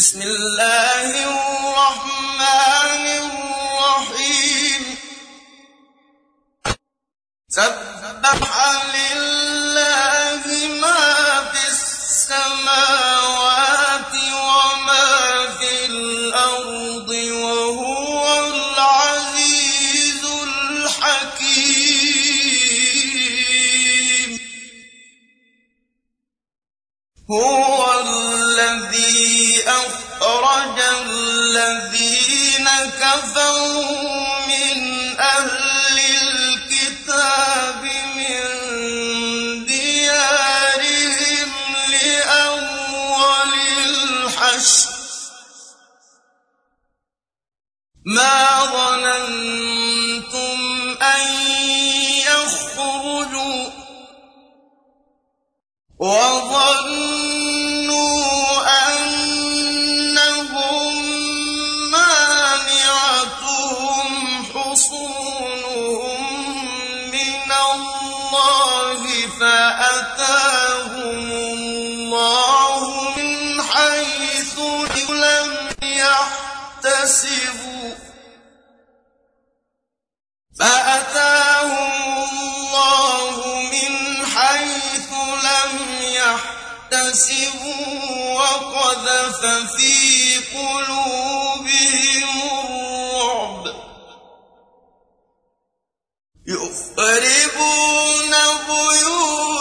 بسم الله الرحمن الرحيم. سبح لله الذين كفروا اللَّهِ فَأَتَاهُمُ اللَّهُ مِنْ حَيْثُ لَمْ يَحْتَسِبُوا. فأتاهم الله من حيث لم يحتسبوا. وقذف في قلوبهم يخربون بيوتهم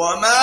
وما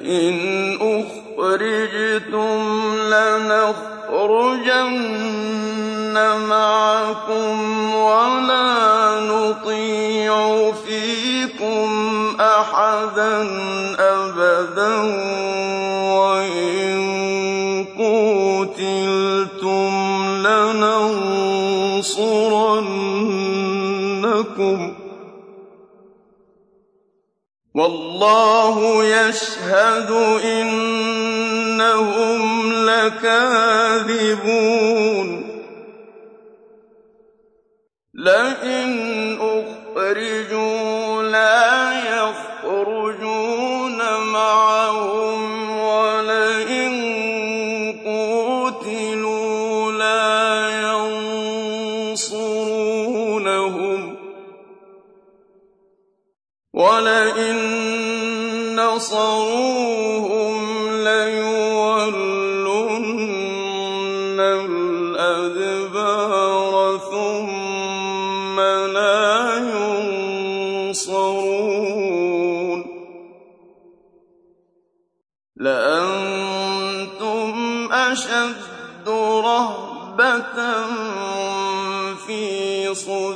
لئن أخرجتم لنخرجن معكم ولا نطيع فيكم أحدا أبدا وإن قتلتم لننصرن والله يشهد إنهم لكاذبون. لئن أخرجوا لا يخرجون معهم ولئن قتلوا لا ينصرونهم. ولئن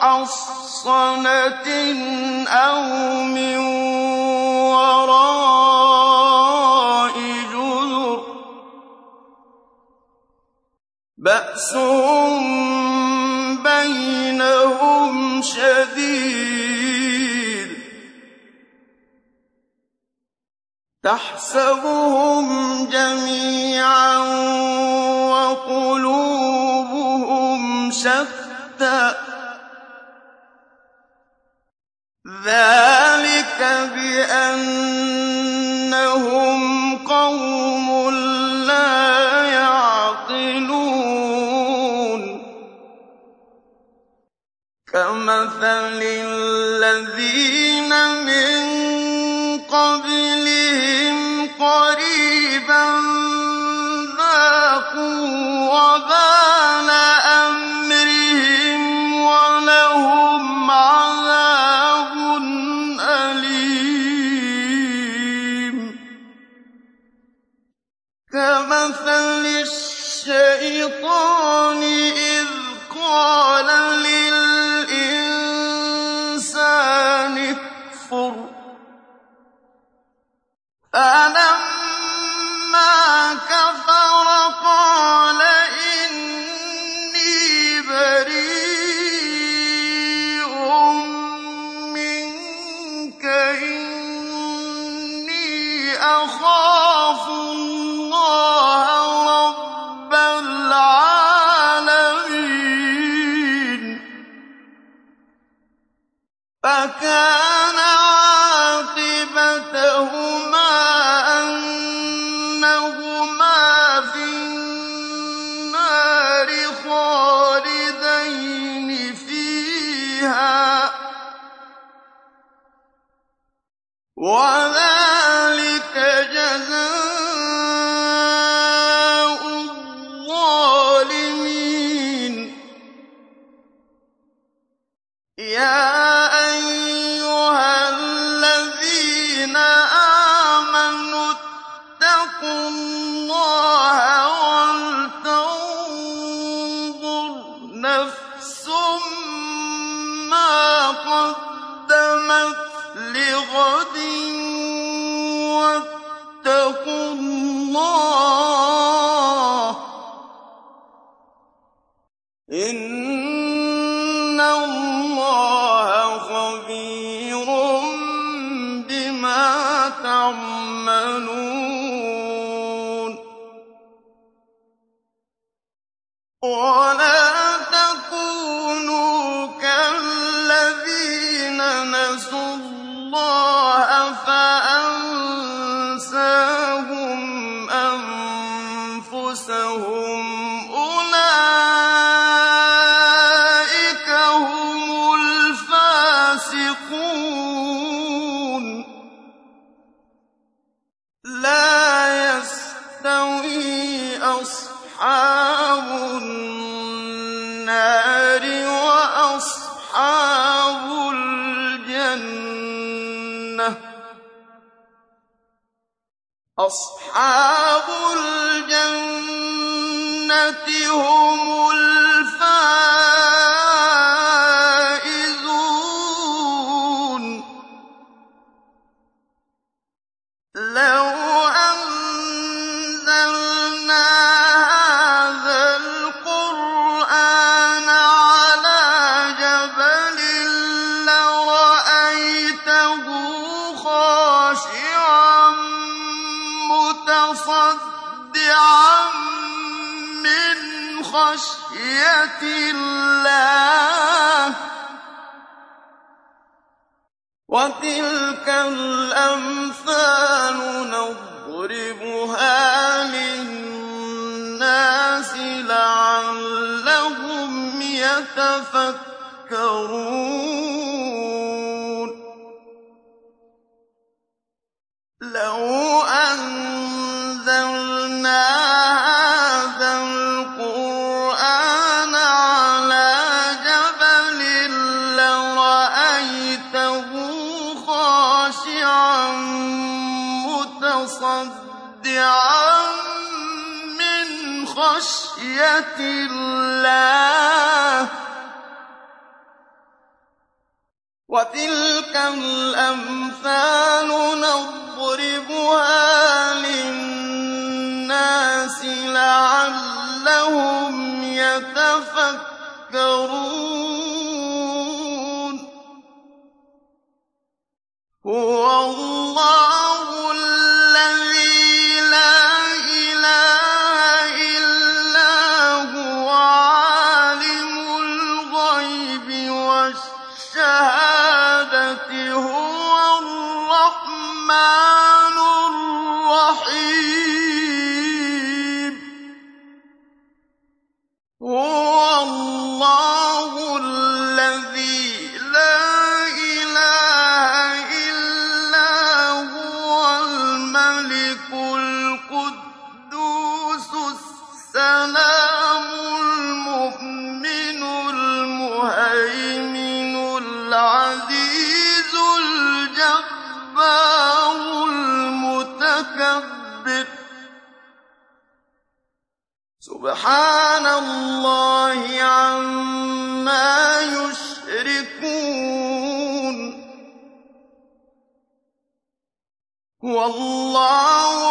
محصنة أو من وراء جذر بأس بينهم شديد تحسبهم جميعا وقلوبهم شتى ذلك بأنهم قوم لا يعقلون. كمثل الذين من قبلهم قريبا ذاقوا وبالا فَكَانَ وَلَا أصحاب الجنة هم الجنة خشية الله. وتلك الأمثال نضربها للناس لعلهم يتفكرون. لو أنزلنا الله. وتلك الأمثال نضربها للناس لعلهم يتفكرون. هو اللَّهُ